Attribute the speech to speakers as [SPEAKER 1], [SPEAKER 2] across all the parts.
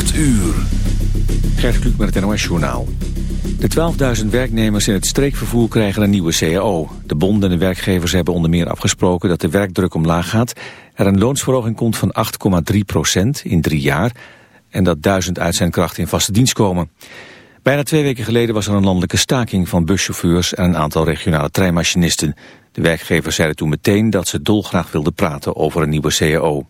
[SPEAKER 1] 8 uur.
[SPEAKER 2] Gert Kluk met het NOS Journaal. De 12.000 werknemers in het streekvervoer krijgen een nieuwe CAO. De bonden en de werkgevers hebben onder meer afgesproken dat de werkdruk omlaag gaat. Er een loonsverhoging komt van 8,3 procent in drie jaar. En dat duizend uitzendkrachten in vaste dienst komen. Bijna twee weken geleden was er een landelijke staking van buschauffeurs en een aantal regionale treinmachinisten. De werkgevers zeiden toen meteen dat ze dolgraag wilden praten over een nieuwe CAO.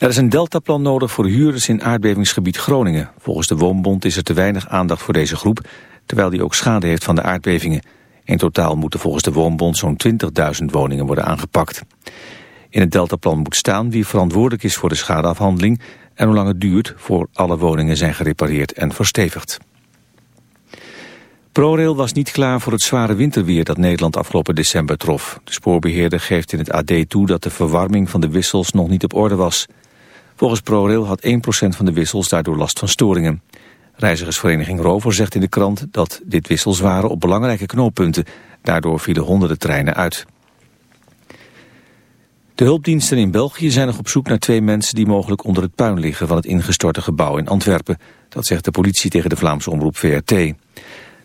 [SPEAKER 2] Er is een deltaplan nodig voor huurders in aardbevingsgebied Groningen. Volgens de Woonbond is er te weinig aandacht voor deze groep, terwijl die ook schade heeft van de aardbevingen. In totaal moeten volgens de Woonbond zo'n 20.000 woningen worden aangepakt. In het deltaplan moet staan wie verantwoordelijk is voor de schadeafhandeling en hoe lang het duurt voor alle woningen zijn gerepareerd en verstevigd. ProRail was niet klaar voor het zware winterweer dat Nederland afgelopen december trof. De spoorbeheerder geeft in het AD toe dat de verwarming van de wissels nog niet op orde was. Volgens ProRail had 1% van de wissels daardoor last van storingen. Reizigersvereniging Rover zegt in de krant dat dit wissels waren op belangrijke knooppunten. Daardoor vielen honderden treinen uit. De hulpdiensten in België zijn nog op zoek naar twee mensen die mogelijk onder het puin liggen van het ingestorte gebouw in Antwerpen. Dat zegt de politie tegen de Vlaamse omroep VRT. Het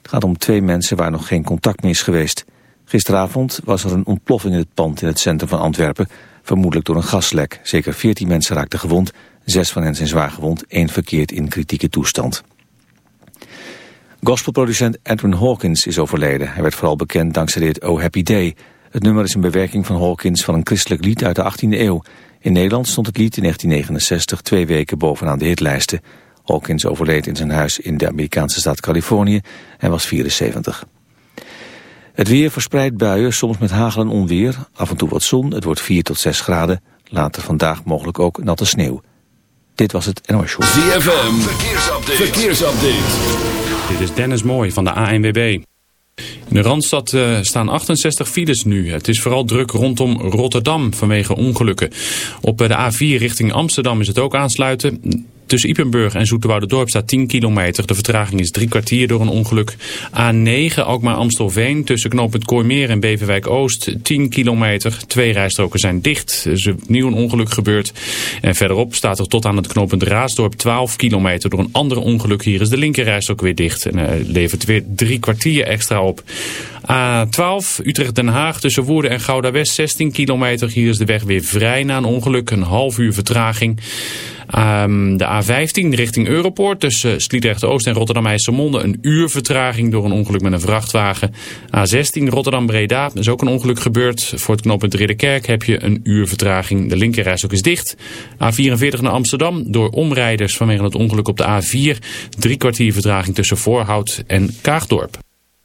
[SPEAKER 2] gaat om twee mensen waar nog geen contact mee is geweest. Gisteravond was er een ontploffing in het pand in het centrum van Antwerpen, vermoedelijk door een gaslek. Zeker 14 mensen raakten gewond, zes van hen zijn zwaar gewond, één verkeerd in kritieke toestand. Gospelproducent Edwin Hawkins is overleden. Hij werd vooral bekend dankzij dit Oh Happy Day. Het nummer is een bewerking van Hawkins van een christelijk lied uit de 18e eeuw. In Nederland stond het lied in 1969 twee weken bovenaan de hitlijsten. Hawkins overleed in zijn huis in de Amerikaanse staat Californië en was 74. Het weer verspreidt buien, soms met hagel en onweer. Af en toe wat zon, het wordt 4 tot 6 graden. Later vandaag mogelijk ook natte sneeuw. Dit was het NOS Show.
[SPEAKER 1] ZFM, verkeersupdate. verkeersupdate.
[SPEAKER 3] Dit is Dennis Mooij van de ANWB. In de Randstad uh, staan 68 files nu. Het is vooral druk rondom Rotterdam vanwege ongelukken. Op de A4 richting Amsterdam is het ook aansluiten. Tussen Ipenburg en Dorp staat 10 kilometer. De vertraging is drie kwartier door een ongeluk. A9 Alkmaar-Amstelveen tussen knooppunt Kooimeer en Beverwijk-Oost 10 kilometer. Twee rijstroken zijn dicht. Er is opnieuw een ongeluk gebeurd. En verderop staat er tot aan het knooppunt Raasdorp 12 kilometer door een ander ongeluk. Hier is de linkerrijstrook weer dicht en uh, levert weer drie kwartier extra op. A12 Utrecht-Den Haag tussen Woerden en Gouda-West 16 kilometer. Hier is de weg weer vrij na een ongeluk. Een half uur vertraging. Um, de A15 richting Europoort tussen Sliedrecht-Oost en Rotterdam-IJsselmonde. Een uur vertraging door een ongeluk met een vrachtwagen. A16 Rotterdam-Breda is ook een ongeluk gebeurd. Voor het knooppunt Ridderkerk heb je een uur vertraging. De linkerreis ook is dicht. A44 naar Amsterdam door omrijders vanwege het ongeluk op de A4. Drie kwartier vertraging tussen Voorhout en Kaagdorp.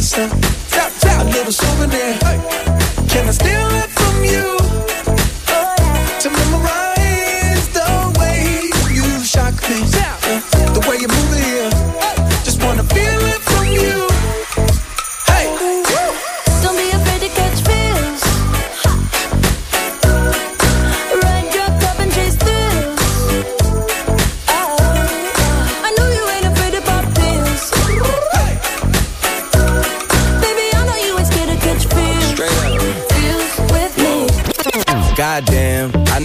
[SPEAKER 4] Still a kisser? A little souvenir. Can I steal it from you?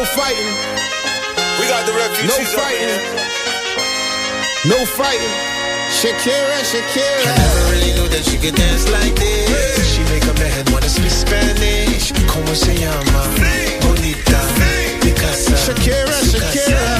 [SPEAKER 5] No
[SPEAKER 6] fighting.
[SPEAKER 7] We got the refugees
[SPEAKER 6] No fighting. No fighting. Shakira, Shakira.
[SPEAKER 8] I never really knew that she could dance like this. She make a man wanna speak Spanish. Como se llama? Bonita. Picasa.
[SPEAKER 6] Shakira, Shakira.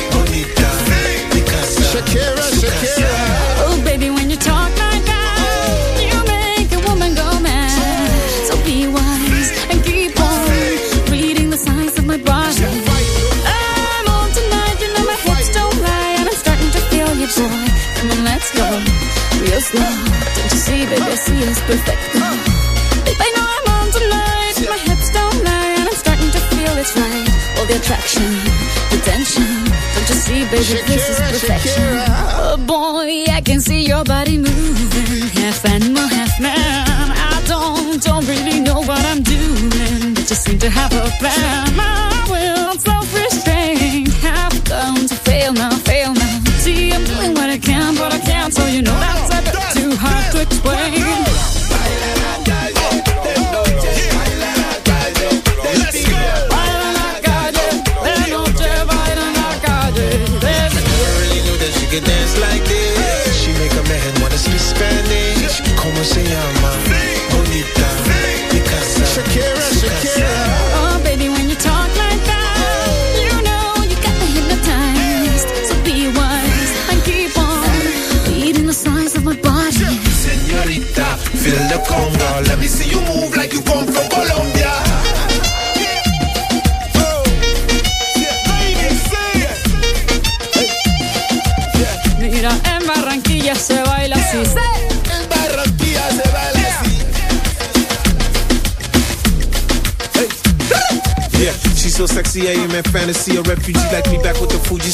[SPEAKER 9] See, baby, see it's perfect. Babe, I know I'm on tonight, my hips don't lie, and I'm starting to feel it's right. All the attraction, the tension. Don't you see, baby, this is perfection. Oh boy, I can see your body moving, half animal, half man. I don't, don't really know what I'm doing, but just seem to have a plan. My will, self-restraint, have come to fail now, fail now. See, I'm doing what I can, but I can't, so you know that's a bit too hard to explain.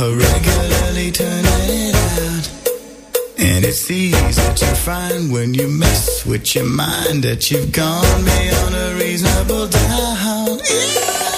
[SPEAKER 10] are regularly turning it out. And it's easy to find when you mess with your mind that you've gone beyond a reasonable doubt.
[SPEAKER 8] is